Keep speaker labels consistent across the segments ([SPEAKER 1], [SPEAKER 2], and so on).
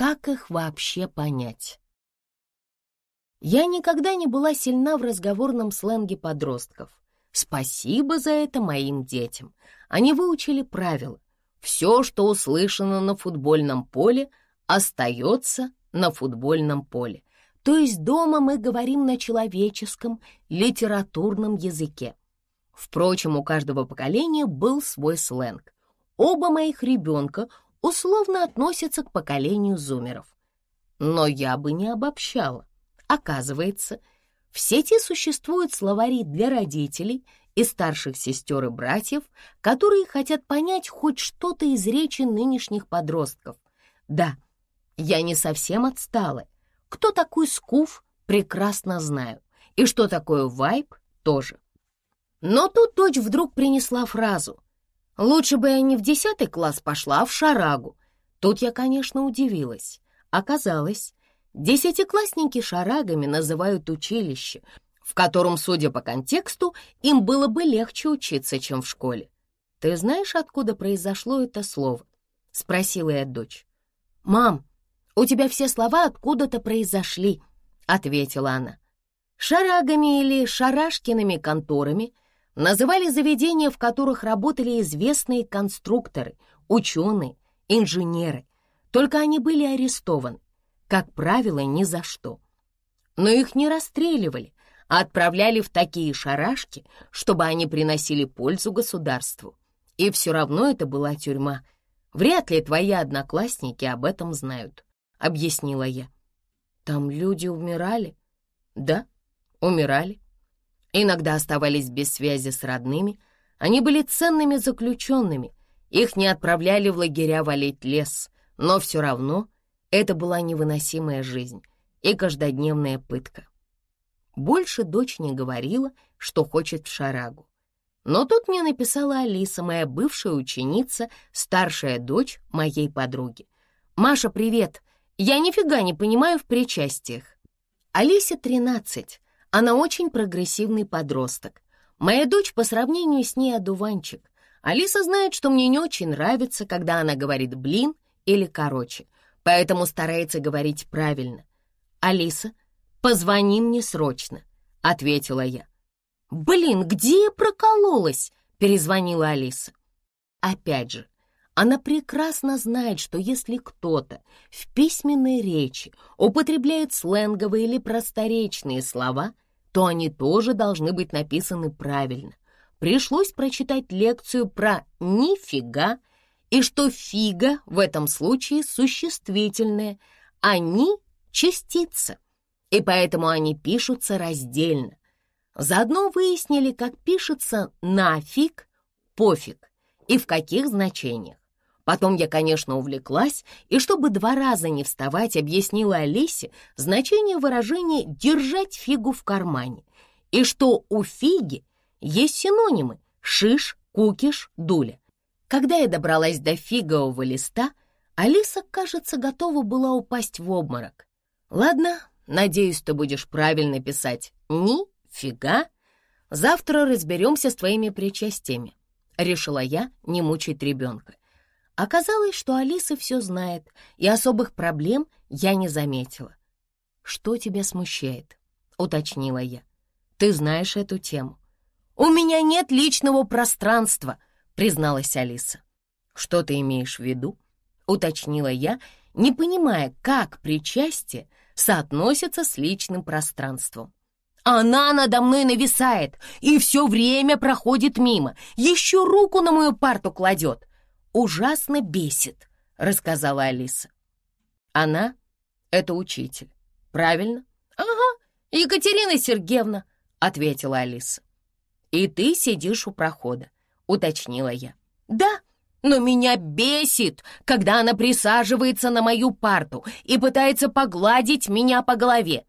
[SPEAKER 1] как их вообще понять? Я никогда не была сильна в разговорном сленге подростков. Спасибо за это моим детям. Они выучили правила. Все, что услышано на футбольном поле, остается на футбольном поле. То есть дома мы говорим на человеческом, литературном языке. Впрочем, у каждого поколения был свой сленг. Оба моих ребенка условно относятся к поколению зумеров. Но я бы не обобщала. Оказывается, в сети существуют словари для родителей и старших сестер и братьев, которые хотят понять хоть что-то из речи нынешних подростков. Да, я не совсем отстала. Кто такой скуф, прекрасно знаю. И что такое вайб, тоже. Но тут дочь вдруг принесла фразу. «Лучше бы я не в десятый класс пошла, а в шарагу». Тут я, конечно, удивилась. Оказалось, Десятиклассники шарагами называют училище, в котором, судя по контексту, им было бы легче учиться, чем в школе. «Ты знаешь, откуда произошло это слово?» — спросила я дочь. «Мам, у тебя все слова откуда-то произошли», — ответила она. Шарагами или шарашкиными конторами называли заведения, в которых работали известные конструкторы, ученые, инженеры. Только они были арестованы как правило, ни за что. Но их не расстреливали, а отправляли в такие шарашки, чтобы они приносили пользу государству. И все равно это была тюрьма. Вряд ли твои одноклассники об этом знают, — объяснила я. Там люди умирали? Да, умирали. Иногда оставались без связи с родными. Они были ценными заключенными. Их не отправляли в лагеря валить лес, но все равно — это была невыносимая жизнь и каждодневная пытка. Больше дочь не говорила, что хочет в шарагу. Но тут мне написала Алиса, моя бывшая ученица, старшая дочь моей подруги. «Маша, привет! Я нифига не понимаю в причастиях». Алисе 13, она очень прогрессивный подросток. Моя дочь по сравнению с ней одуванчик. Алиса знает, что мне не очень нравится, когда она говорит «блин» или «короче», поэтому старается говорить правильно. «Алиса, позвони мне срочно», — ответила я. «Блин, где я прокололась?» — перезвонила Алиса. Опять же, она прекрасно знает, что если кто-то в письменной речи употребляет сленговые или просторечные слова, то они тоже должны быть написаны правильно. Пришлось прочитать лекцию про «нифига» и что фига в этом случае существительное, а ни — частица, и поэтому они пишутся раздельно. Заодно выяснили, как пишется нафиг, пофиг и в каких значениях. Потом я, конечно, увлеклась, и чтобы два раза не вставать, объяснила Алисе значение выражения «держать фигу в кармане», и что у фиги есть синонимы «шиш», «кукиш», «дуля». Когда я добралась до фигового листа, Алиса, кажется, готова была упасть в обморок. Ладно, надеюсь, ты будешь правильно писать «ни-фига». Завтра разберемся с твоими причастиями. Решила я не мучить ребенка. Оказалось, что Алиса все знает, и особых проблем я не заметила. «Что тебя смущает?» — уточнила я. «Ты знаешь эту тему». «У меня нет личного пространства», призналась Алиса. «Что ты имеешь в виду?» — уточнила я, не понимая, как причастие соотносится с личным пространством. «Она надо мной нависает и все время проходит мимо, еще руку на мою парту кладет. Ужасно бесит», — рассказала Алиса. «Она — это учитель, правильно?» «Ага, Екатерина Сергеевна», — ответила Алиса. «И ты сидишь у прохода уточнила я. «Да, но меня бесит, когда она присаживается на мою парту и пытается погладить меня по голове».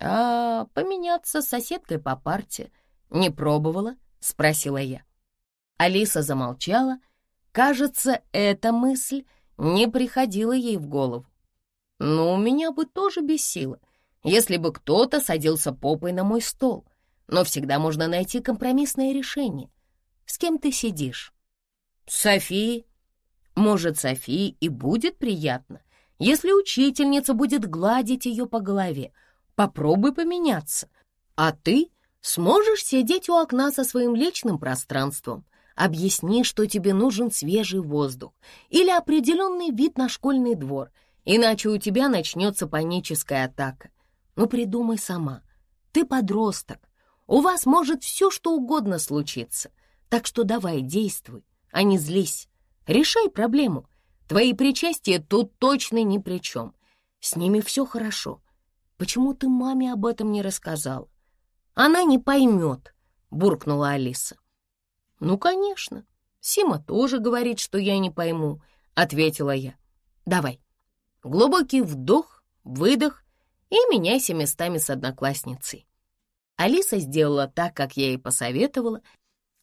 [SPEAKER 1] «А поменяться с соседкой по парте не пробовала?» — спросила я. Алиса замолчала. Кажется, эта мысль не приходила ей в голову. Но у меня бы тоже бесило, если бы кто-то садился попой на мой стол. Но всегда можно найти компромиссное решение. С кем ты сидишь?» «С Софией. Может, Софии и будет приятно, Если учительница будет гладить ее по голове, попробуй поменяться. А ты сможешь сидеть у окна со своим личным пространством. Объясни, что тебе нужен свежий воздух или определенный вид на школьный двор, иначе у тебя начнется паническая атака. Ну, придумай сама. Ты подросток. У вас может все что угодно случиться. Так что давай, действуй, а не злись. Решай проблему. Твои причастия тут точно ни при чем. С ними все хорошо. Почему ты маме об этом не рассказал? Она не поймет, буркнула Алиса. Ну, конечно. Сима тоже говорит, что я не пойму, ответила я. Давай. Глубокий вдох, выдох и меняйся местами с одноклассницей. Алиса сделала так, как я ей посоветовала,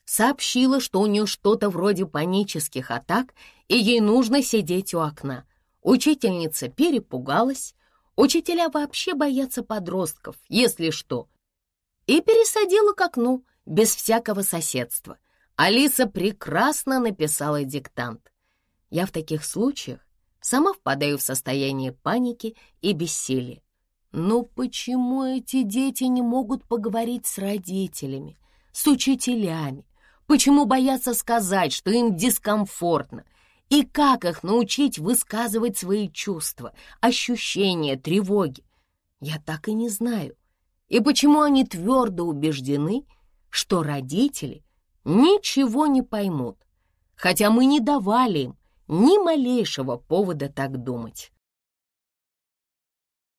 [SPEAKER 1] сообщила, что у нее что-то вроде панических атак, и ей нужно сидеть у окна. Учительница перепугалась, учителя вообще боятся подростков, если что, и пересадила к окну без всякого соседства. Алиса прекрасно написала диктант. Я в таких случаях сама впадаю в состояние паники и бессилия. Но почему эти дети не могут поговорить с родителями, с учителями? Почему боятся сказать, что им дискомфортно? И как их научить высказывать свои чувства, ощущения, тревоги? Я так и не знаю. И почему они твердо убеждены, что родители ничего не поймут, хотя мы не давали им ни малейшего повода так думать.